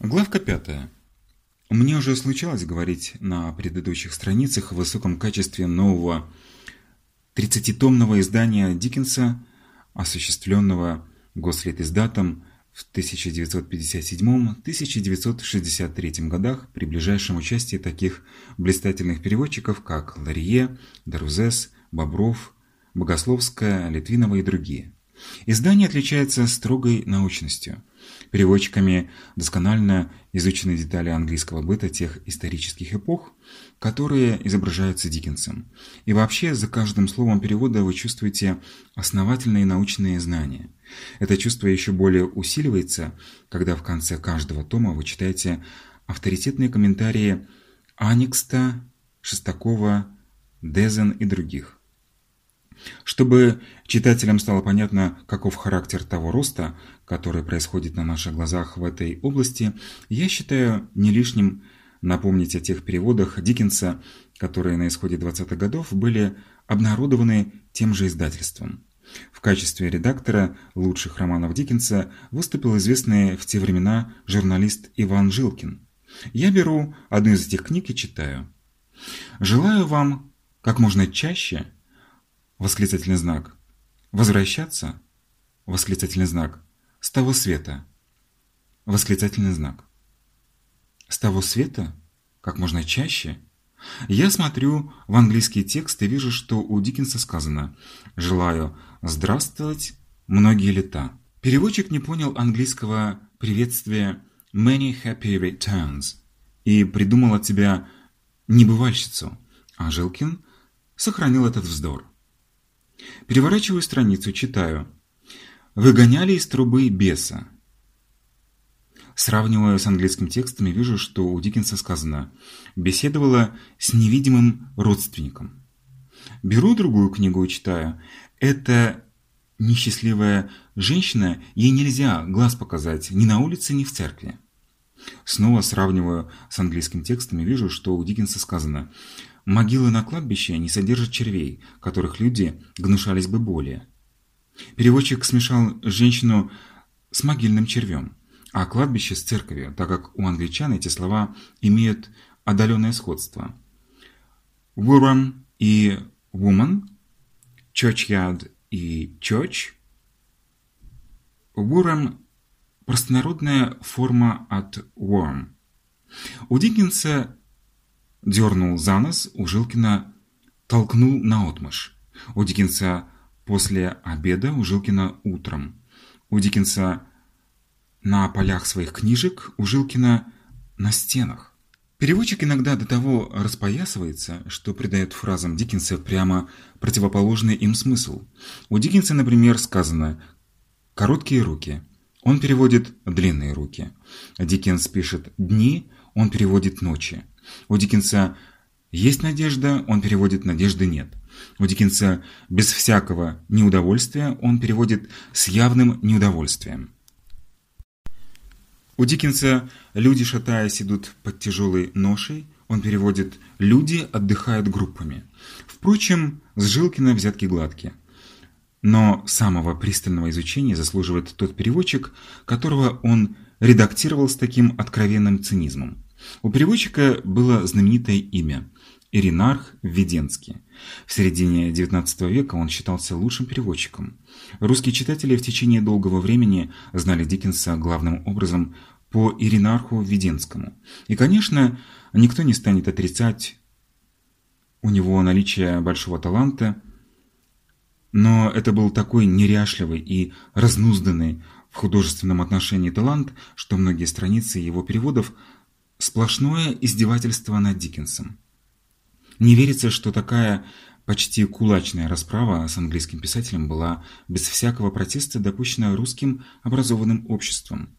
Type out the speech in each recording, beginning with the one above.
Главка пятая. Мне уже случалось говорить на предыдущих страницах в высоком качестве нового 30-томного издания Диккенса, осуществленного Гослитиздатом в 1957-1963 годах при ближайшем участии таких блистательных переводчиков, как Ларье, Дарузес, Бобров, Богословская, Литвинова и другие. Издание отличается строгой научностью. Переводчиками досконально изучены детали английского быта тех исторических эпох, которые изображаются Диккенсом. И вообще, за каждым словом перевода вы чувствуете основательные научные знания. Это чувство еще более усиливается, когда в конце каждого тома вы читаете авторитетные комментарии Аникста, Шестакова, Дезен и других. Чтобы читателям стало понятно, каков характер того роста, который происходит на наших глазах в этой области, я считаю не лишним напомнить о тех переводах Диккенса, которые на исходе 20-х годов были обнародованы тем же издательством. В качестве редактора лучших романов Диккенса выступил известный в те времена журналист Иван Жилкин. Я беру одну из этих книг и читаю. «Желаю вам как можно чаще Восклицательный знак. Возвращаться? Восклицательный знак. С того света. Восклицательный знак. С того света? Как можно чаще? Я смотрю в английский текст и вижу, что у Диккенса сказано «Желаю здравствовать многие лета». Переводчик не понял английского приветствия «many happy returns» и придумал от себя небывальщицу, а Жилкин сохранил этот вздор. Переворачиваю страницу, читаю. «Выгоняли из трубы беса». Сравнивая с английским текстом и вижу, что у Диккенса сказано «беседовала с невидимым родственником». Беру другую книгу и читаю. Это несчастливая женщина, ей нельзя глаз показать ни на улице, ни в церкви. Снова сравниваю с английским текстом и вижу, что у Диккенса сказано Могилы на кладбище не содержат червей, которых люди гнушались бы более. Переводчик смешал женщину с могильным червем, а кладбище с церковью, так как у англичан эти слова имеют отдаленное сходство. Worm и woman, churchyard и church. Worm – простонародная форма от worm. У Диккенса дернул за нос, у Жилкина толкнул наотмашь. У Диккенса после обеда, у Жилкина утром. У Диккенса на полях своих книжек, у Жилкина на стенах. Переводчик иногда до того распоясывается, что придает фразам Диккенса прямо противоположный им смысл. У Диккенса, например, сказано «короткие руки». Он переводит «длинные руки». Диккенс пишет «дни», он переводит «ночи». У Диккенса есть надежда, он переводит «надежды нет». У Диккенса без всякого неудовольствия он переводит «с явным неудовольствием». У Диккенса люди, шатаясь, идут под тяжелой ношей, он переводит «люди отдыхают группами». Впрочем, с Жилкина взятки гладкие. Но самого пристального изучения заслуживает тот переводчик, которого он редактировал с таким откровенным цинизмом. У переводчика было знаменитое имя – Иринарх Введенский. В середине XIX века он считался лучшим переводчиком. Русские читатели в течение долгого времени знали Диккенса главным образом по Иринарху Введенскому. И, конечно, никто не станет отрицать у него наличие большого таланта, но это был такой неряшливый и разнузданный в художественном отношении талант, что многие страницы его переводов Сплошное издевательство над Диккенсом. Не верится, что такая почти кулачная расправа с английским писателем была без всякого протеста допущена русским образованным обществом.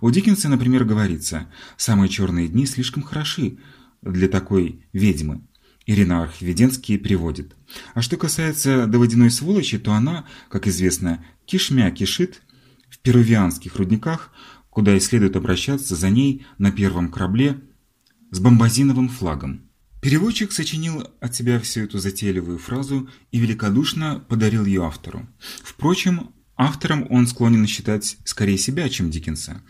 У Диккенса, например, говорится «Самые черные дни слишком хороши для такой ведьмы». Ирина Архиведенский приводит. А что касается до водяной сволочи, то она, как известно, кишмя кишит в перувианских рудниках куда и следует обращаться за ней на первом корабле с бомбазиновым флагом. Переводчик сочинил от себя всю эту затейливую фразу и великодушно подарил ее автору. Впрочем, автором он склонен считать скорее себя, чем Диккенса.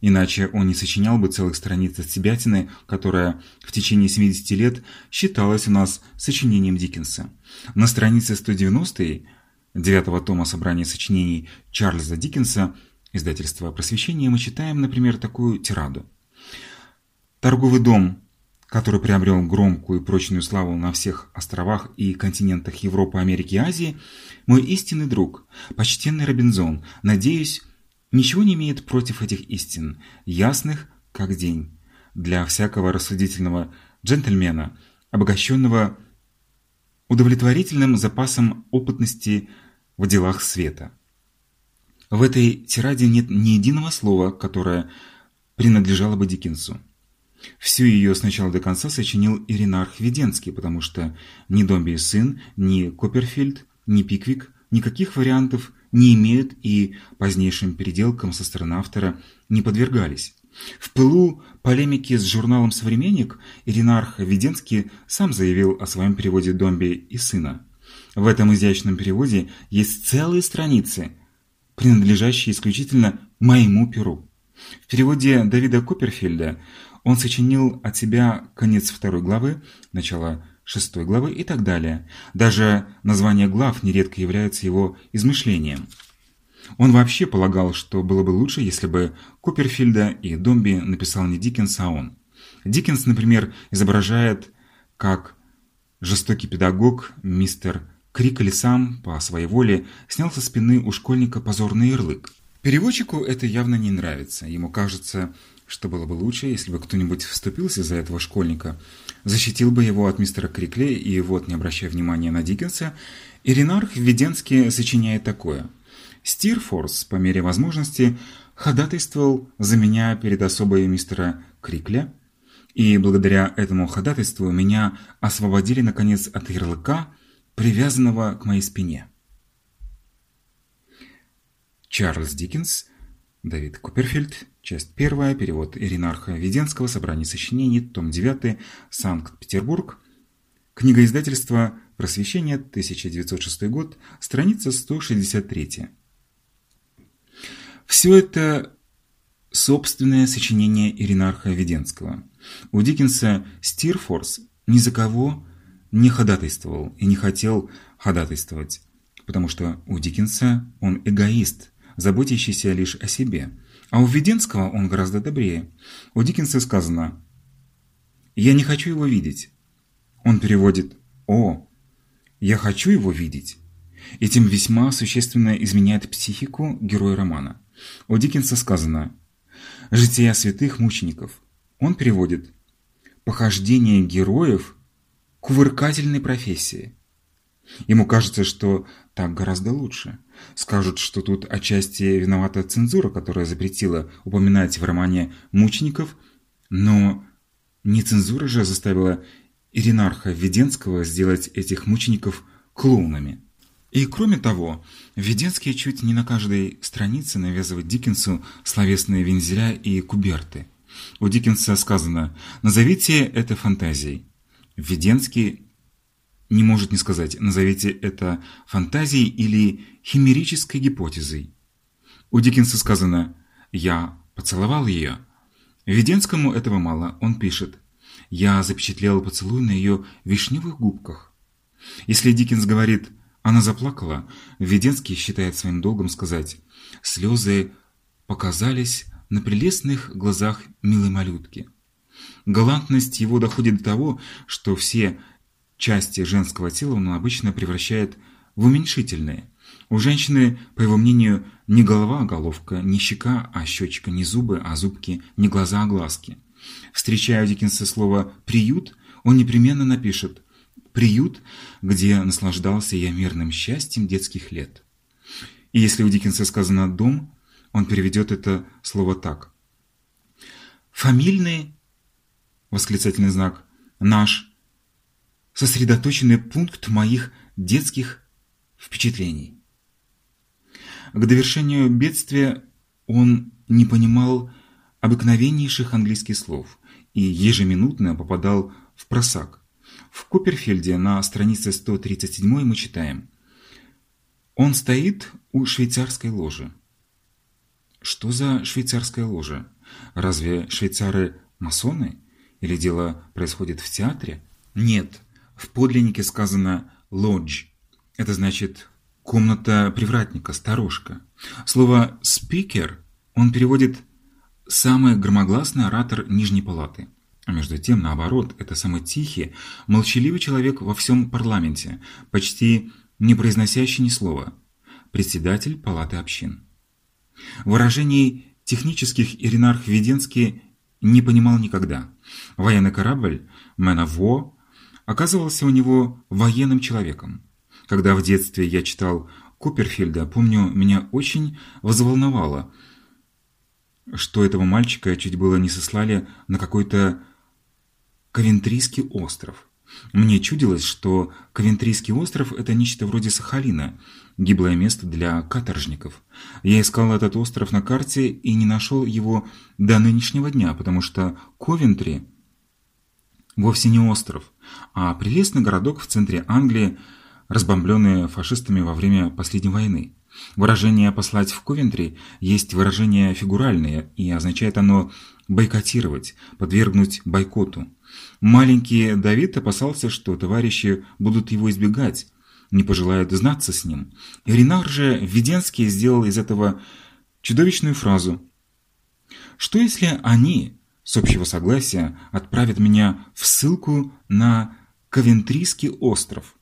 Иначе он не сочинял бы целых страниц от себятины, которая в течение 70 лет считалась у нас сочинением Диккенса. На странице 190 девятого тома собрания сочинений Чарльза Диккенса издательства «Просвещение» мы читаем, например, такую тираду. «Торговый дом, который приобрел громкую и прочную славу на всех островах и континентах Европы, Америки и Азии, мой истинный друг, почтенный Робинзон, надеюсь, ничего не имеет против этих истин, ясных как день, для всякого рассудительного джентльмена, обогащенного удовлетворительным запасом опытности в делах света. В этой тираде нет ни единого слова, которое принадлежало бы Диккенсу. Всю ее с начала до конца сочинил Иринарх Веденский, потому что ни Домби и сын, ни Копперфильд, ни Пиквик никаких вариантов не имеют и позднейшим переделкам со стороны автора не подвергались. В пылу полемики с журналом «Современник» Иринарх Веденский сам заявил о своем переводе «Домби и сына». В этом изящном переводе есть целые страницы, принадлежащие исключительно моему перу. В переводе Давида Копперфильда он сочинил от себя конец второй главы, начало шестой главы и так далее. Даже название глав нередко является его измышлением. Он вообще полагал, что было бы лучше, если бы Куперфильда и Домби написал не Диккенс, а он. Диккенс, например, изображает, как жестокий педагог мистер Крикли сам, по своей воле, снял со спины у школьника позорный ярлык. Переводчику это явно не нравится. Ему кажется, что было бы лучше, если бы кто-нибудь вступился за этого школьника, защитил бы его от мистера Крикли, и вот, не обращая внимания на Диккенса, Иринарх Введенский сочиняет такое. Стирфорс, по мере возможности, ходатайствовал за меня перед особой мистера Крикля, и благодаря этому ходатайству меня освободили, наконец, от ярлыка, привязанного к моей спине. Чарльз Диккенс, Давид Куперфильд, часть 1, перевод Иринарха Веденского, собрание сочинений, том 9, Санкт-Петербург, книга издательства «Просвещение», 1906 год, страница 163. Все это собственное сочинение Иринарха Веденского. У Диккенса Стирфорс ни за кого не ходатайствовал и не хотел ходатайствовать, потому что у Диккенса он эгоист, заботящийся лишь о себе. А у Введенского он гораздо добрее. У Диккенса сказано «Я не хочу его видеть». Он переводит «О, я хочу его видеть». Этим весьма существенно изменяет психику героя романа. У Диккенса сказано «Жития святых мучеников». Он переводит «Похождение героев к увыркательной профессии». Ему кажется, что так гораздо лучше. Скажут, что тут отчасти виновата цензура, которая запретила упоминать в романе мучеников, но не цензура же заставила Иринарха Введенского сделать этих мучеников клоунами. И кроме того, Введенский чуть не на каждой странице навязывает Диккенсу словесные вензеля и куберты. У Диккенса сказано «назовите это фантазией». Введенский не может не сказать, назовите это фантазией или химерической гипотезой. У Диккенса сказано «я поцеловал ее». Веденскому этого мало, он пишет «я запечатлел поцелуй на ее вишневых губках». Если Диккенс говорит «она заплакала», Веденский считает своим долгом сказать «слезы показались на прелестных глазах милой малютки». Галантность его доходит до того, что все части женского тела он обычно превращает в уменьшительные. У женщины, по его мнению, не голова, а головка, не щека, а щечка, не зубы, а зубки, не глаза, а глазки. Встречая у Диккенса слово «приют», он непременно напишет «приют, где наслаждался я мирным счастьем детских лет». И если у Диккенса сказано «дом», он переведет это слово так. «Фамильный» восклицательный знак «наш» сосредоточенный пункт моих детских впечатлений. К довершению бедствия он не понимал обыкновеннейших английских слов и ежеминутно попадал в просак. В Куперфельде на странице 137 мы читаем «Он стоит у швейцарской ложи». Что за швейцарская ложа? Разве швейцары масоны? Или дело происходит в театре? Нет, в подлиннике сказано «лодж». Это значит «комната привратника, сторожка». Слово «спикер» он переводит «самый громогласный оратор Нижней Палаты». А между тем, наоборот, это самый тихий, молчаливый человек во всем парламенте, почти не произносящий ни слова. Председатель Палаты общин. Выражений технических Иринарх Веденский не понимал никогда. Военный корабль «Man of War» оказывался у него военным человеком. Когда в детстве я читал Куперфильда, помню, меня очень взволновало, что этого мальчика чуть было не сослали на какой-то Ковентрийский остров. Мне чудилось, что Ковентрийский остров – это нечто вроде Сахалина, гиблое место для каторжников. Я искал этот остров на карте и не нашел его до нынешнего дня, потому что Ковентри вовсе не остров, а прелестный городок в центре Англии, разбомбленный фашистами во время последней войны. Выражение «послать в Ковентри» есть выражение фигуральное, и означает оно бойкотировать, подвергнуть бойкоту. Маленький Давид опасался, что товарищи будут его избегать, не пожелают знаться с ним. И Ренар же Введенский сделал из этого чудовищную фразу. «Что если они, с общего согласия, отправят меня в ссылку на Ковентрийский остров?»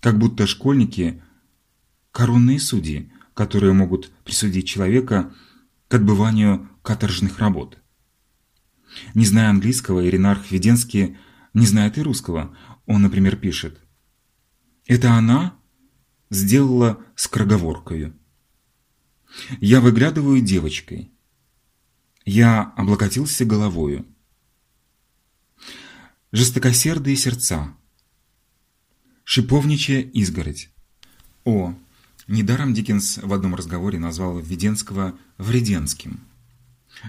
Как будто школьники – коронные судьи, которые могут присудить человека к отбыванию каторжных работ. Не зная английского, Иринарх Веденский не знает и русского. Он, например, пишет «Это она сделала скороговоркою. Я выглядываю девочкой. Я облокотился головою. Жестокосердые сердца. Шиповничья изгородь. О, недаром Диккенс в одном разговоре назвал Введенского «вреденским».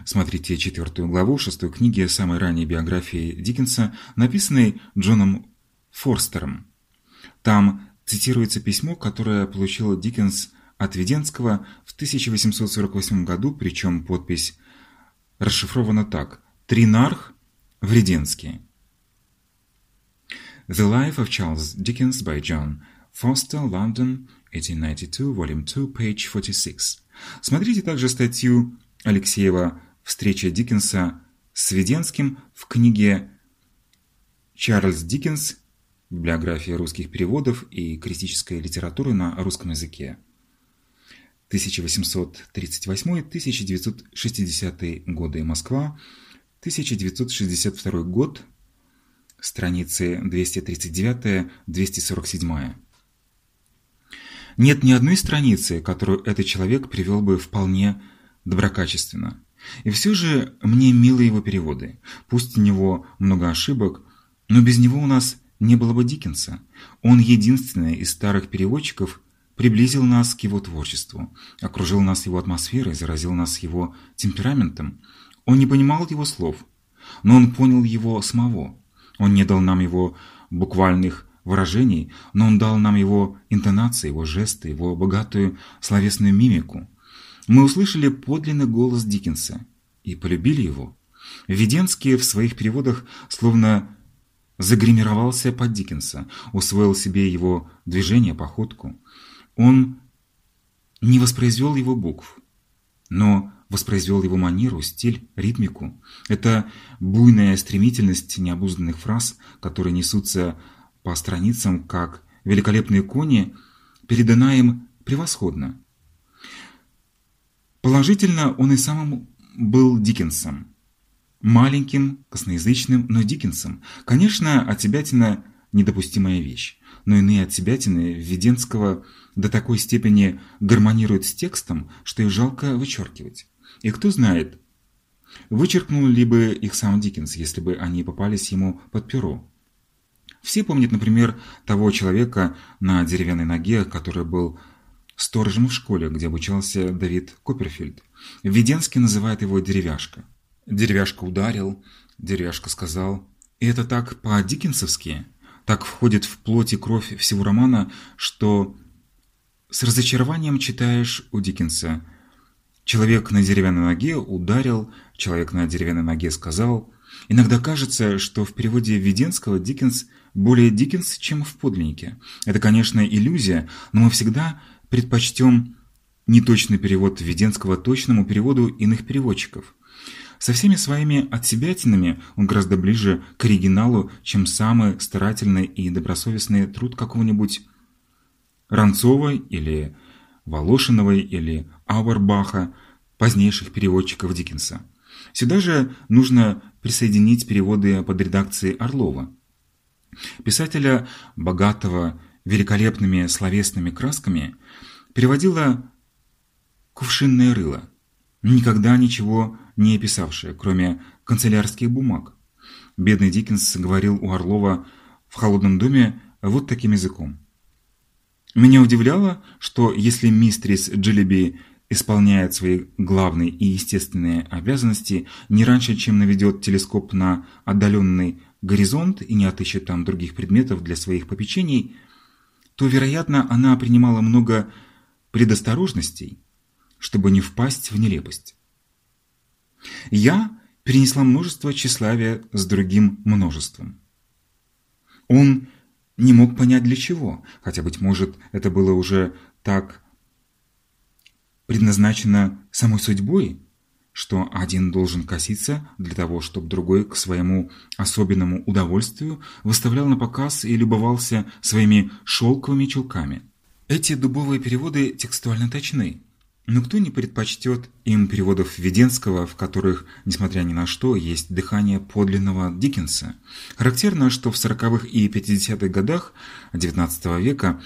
Смотрите четвертую главу шестой книги самой ранней биографии Диккенса, написанной Джоном Форстером. Там цитируется письмо, которое получил Диккенс от Веденского в 1848 году, причем подпись расшифрована так «Тринарх Вреденский». The Life of Charles Dickens by John Foster, London, 1892, Volume 2, page 46. Смотрите также статью Алексеева «Встреча Диккенса с Веденским» в книге «Чарльз Диккенс. Библиография русских переводов и критическая литература на русском языке». 1838-1960 годы. Москва. 1962 год. Страницы 239-247. Нет ни одной страницы, которую этот человек привел бы вполне доброкачественно. И все же мне милы его переводы. Пусть у него много ошибок, но без него у нас не было бы Диккенса. Он единственный из старых переводчиков приблизил нас к его творчеству, окружил нас его атмосферой, заразил нас его темпераментом. Он не понимал его слов, но он понял его самого. Он не дал нам его буквальных выражений, но он дал нам его интонации, его жесты, его богатую словесную мимику. Мы услышали подлинный голос Диккенса и полюбили его. Введенский в своих переводах словно загримировался под Диккенса, усвоил себе его движение, походку. Он не воспроизвел его букв, но воспроизвел его манеру, стиль, ритмику. Это буйная стремительность необузданных фраз, которые несутся по страницам, как великолепные кони, передана им превосходно. Положительно, он и сам был Диккенсом. Маленьким, косноязычным, но Диккенсом. Конечно, отсебятина – недопустимая вещь. Но иные отсебятины Введенского до такой степени гармонируют с текстом, что их жалко вычеркивать. И кто знает, вычеркнул ли бы их сам Диккенс, если бы они попались ему под перо. Все помнят, например, того человека на деревянной ноге, который был сторожем в школе, где обучался Давид Копперфильд. Введенский называет его «деревяшка». Деревяшка ударил, деревяшка сказал. И это так по-диккенсовски, так входит в плоть и кровь всего романа, что с разочарованием читаешь у Диккенса. Человек на деревянной ноге ударил человек на деревянной ноге, сказал, «Иногда кажется, что в переводе Веденского Диккенс более Диккенс, чем в подлиннике. Это, конечно, иллюзия, но мы всегда предпочтем неточный перевод Веденского точному переводу иных переводчиков. Со всеми своими отсебятинами он гораздо ближе к оригиналу, чем самый старательный и добросовестный труд какого-нибудь Ранцова или Волошиновой или Ауэрбаха, позднейших переводчиков Диккенса. Сюда же нужно присоединить переводы под редакцией Орлова. Писателя, богатого великолепными словесными красками, переводила «Кувшинное рыло», никогда ничего не описавшее, кроме канцелярских бумаг. Бедный Диккенс говорил у Орлова в холодном доме вот таким языком. Меня удивляло, что если мистрис Джилеби исполняет свои главные и естественные обязанности не раньше, чем наведет телескоп на отдаленный горизонт и не отыщет там других предметов для своих попечений, то, вероятно, она принимала много предосторожностей, чтобы не впасть в нелепость. Я перенесла множество тщеславия с другим множеством. Он не мог понять для чего, хотя, быть может, это было уже так предназначено самой судьбой, что один должен коситься для того, чтобы другой к своему особенному удовольствию выставлял на показ и любовался своими шелковыми чулками. Эти дубовые переводы текстуально точны, но кто не предпочтет им переводов Веденского, в которых, несмотря ни на что, есть дыхание подлинного Диккенса? Характерно, что в 40-х и 50-х годах XIX века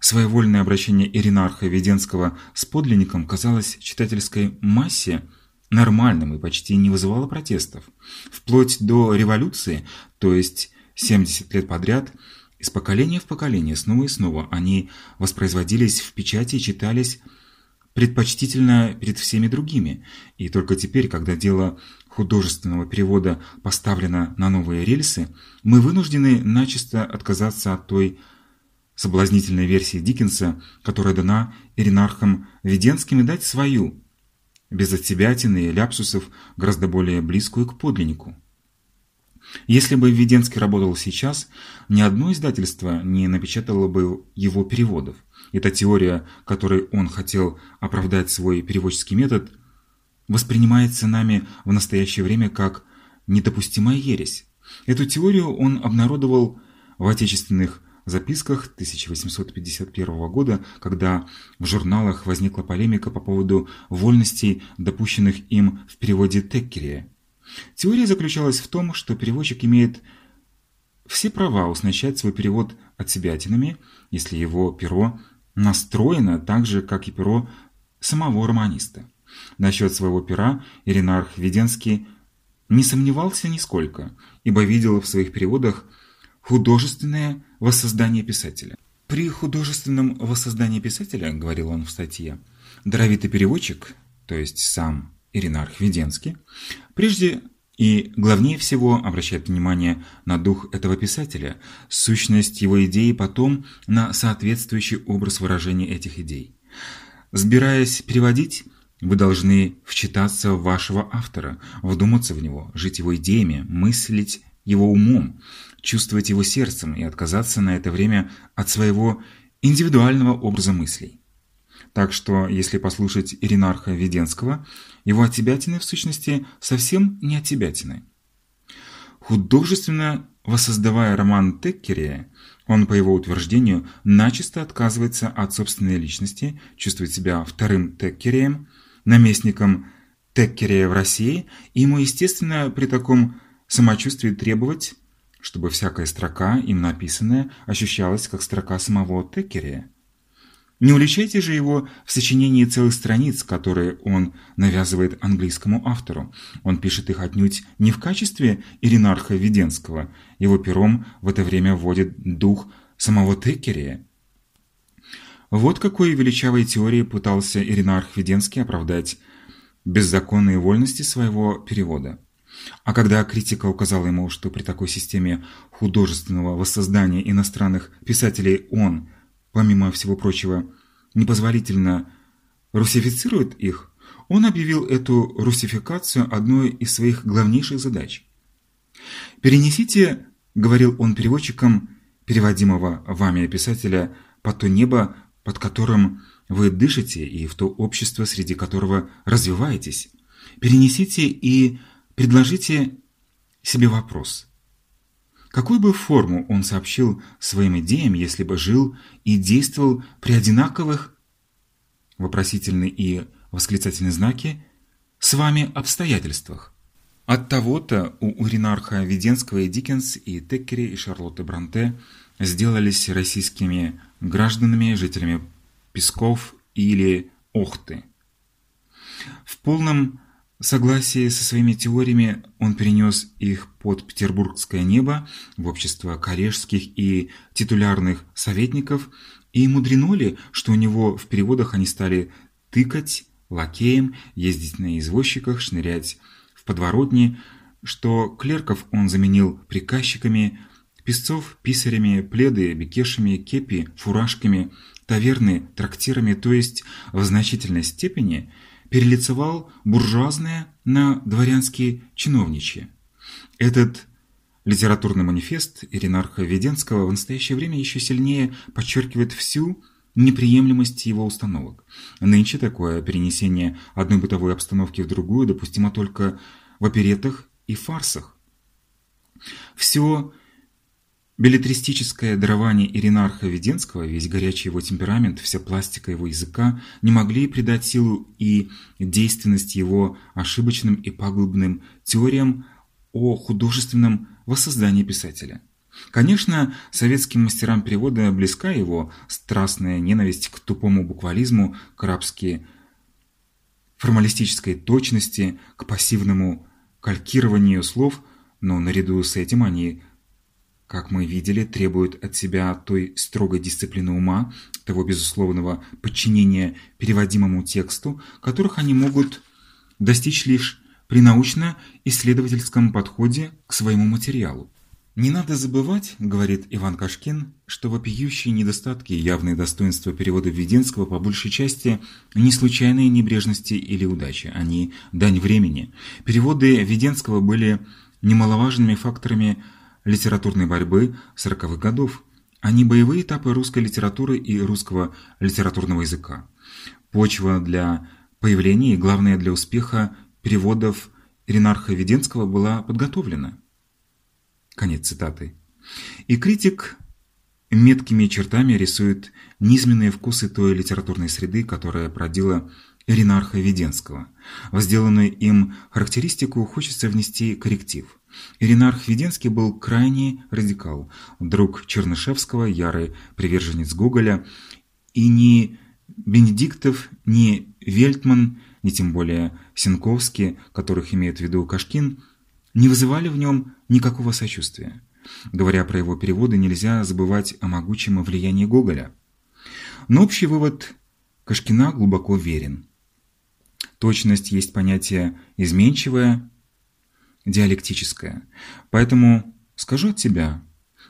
своевольное обращение Иринарха Веденского с подлинником казалось читательской массе нормальным и почти не вызывало протестов. Вплоть до революции, то есть 70 лет подряд, из поколения в поколение снова и снова они воспроизводились в печати и читались предпочтительно перед всеми другими, и только теперь, когда дело художественного перевода поставлено на новые рельсы, мы вынуждены начисто отказаться от той соблазнительной версии Диккенса, которая дана Иринархом Веденским, и дать свою, без отсебятины и ляпсусов, гораздо более близкую к подлиннику. Если бы Введенский работал сейчас, ни одно издательство не напечатало бы его переводов. Эта теория, которой он хотел оправдать свой переводческий метод, воспринимается нами в настоящее время как недопустимая ересь. Эту теорию он обнародовал в отечественных записках 1851 года, когда в журналах возникла полемика по поводу вольностей, допущенных им в переводе Теккерия. Теория заключалась в том, что переводчик имеет все права уснащать свой перевод отсебятинами, если его перо настроено так же, как и перо самого романиста. Насчет своего пера Иринарх Веденский не сомневался нисколько, ибо видел в своих переводах художественное воссоздание писателя. При художественном воссоздании писателя, говорил он в статье, даровитый переводчик, то есть сам Иринарх Веденский, прежде и главнее всего обращает внимание на дух этого писателя, сущность его идеи, потом на соответствующий образ выражения этих идей. Сбираясь переводить, вы должны вчитаться в вашего автора, вдуматься в него, жить его идеями, мыслить его умом, чувствовать его сердцем и отказаться на это время от своего индивидуального образа мыслей. Так что, если послушать Иринарха Веденского, его отебятины, в сущности, совсем не отебятины. Художественно воссоздавая роман Теккерия, он, по его утверждению, начисто отказывается от собственной личности, чувствует себя вторым Теккерием, наместником Теккерия в России, и ему, естественно, при таком самочувствии требовать, чтобы всякая строка, им написанная, ощущалась как строка самого Теккерия. Не уличайте же его в сочинении целых страниц, которые он навязывает английскому автору. Он пишет их отнюдь не в качестве Иринарха Веденского. Его пером в это время вводит дух самого Теккерия. Вот какой величавой теорией пытался Иринарх Веденский оправдать беззаконные вольности своего перевода. А когда критика указала ему, что при такой системе художественного воссоздания иностранных писателей он – помимо всего прочего, непозволительно русифицирует их, Он объявил эту русификацию одной из своих главнейших задач. «Перенесите, — говорил он переводчикам, переводимого вами писателя, — под то небо, под которым вы дышите, и в то общество, среди которого развиваетесь. Перенесите и предложите себе вопрос. Какую бы форму он сообщил своим идеям, если бы жил и действовал при одинаковых вопросительные и восклицательные знаки с вами обстоятельствах? От того-то у Уринарха Веденского и Диккенс, и Теккери, и Шарлотты Бранте сделались российскими гражданами, жителями Песков или Охты. В полном согласии со своими теориями он перенес их под петербургское небо в общество корешских и титулярных советников, и мудрено ли, что у него в переводах они стали тыкать лакеем, ездить на извозчиках, шнырять в подворотне, что клерков он заменил приказчиками, песцов – писарями, пледы – бекешами, кепи – фуражками, таверны – трактирами, то есть в значительной степени – перелицевал буржуазное на дворянские чиновничье. Этот литературный манифест Иринарха Веденского в настоящее время еще сильнее подчеркивает всю неприемлемость его установок. Нынче такое перенесение одной бытовой обстановки в другую допустимо только в оперетах и фарсах. Все Беллетристическое дарование Иринарха Веденского, весь горячий его темперамент, вся пластика его языка не могли придать силу и действенность его ошибочным и пагубным теориям о художественном воссоздании писателя. Конечно, советским мастерам перевода близка его страстная ненависть к тупому буквализму, к рабски формалистической точности, к пассивному калькированию слов, но наряду с этим они как мы видели, требуют от себя той строгой дисциплины ума, того безусловного подчинения переводимому тексту, которых они могут достичь лишь при научно-исследовательском подходе к своему материалу. «Не надо забывать, — говорит Иван Кашкин, — что вопиющие недостатки и явные достоинства перевода Введенского по большей части не случайные небрежности или удачи, они дань времени. Переводы Введенского были немаловажными факторами литературной борьбы 40-х годов, не боевые этапы русской литературы и русского литературного языка. Почва для появления и, главное, для успеха переводов Иринарха Веденского была подготовлена. Конец цитаты. И критик меткими чертами рисует низменные вкусы той литературной среды, которая продила Иринарха Веденского. В сделанную им характеристику хочется внести корректив. Иринарх Веденский был крайний радикал, друг Чернышевского, ярый приверженец Гоголя, и ни Бенедиктов, ни Вельтман, ни тем более Сенковский, которых имеет в виду Кашкин, не вызывали в нем никакого сочувствия. Говоря про его переводы, нельзя забывать о могучем влиянии Гоголя. Но общий вывод Кашкина глубоко верен. Точность есть понятие изменчивое, диалектическое. Поэтому скажу от себя,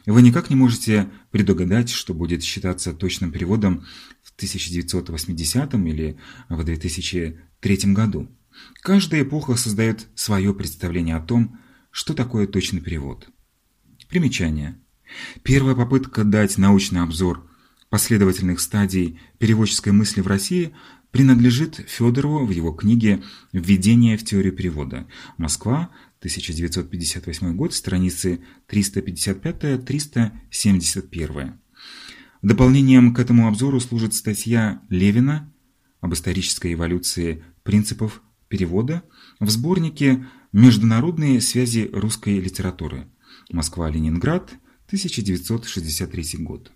вы никак не можете предугадать, что будет считаться точным переводом в 1980 или в 2003 году. Каждая эпоха создает свое представление о том, что такое точный перевод. Примечание. Первая попытка дать научный обзор последовательных стадий переводческой мысли в России принадлежит Федорову в его книге «Введение в теорию перевода. Москва. 1958 год, страницы 355-371. Дополнением к этому обзору служит статья Левина об исторической эволюции принципов перевода в сборнике «Международные связи русской литературы. Москва-Ленинград. 1963 год».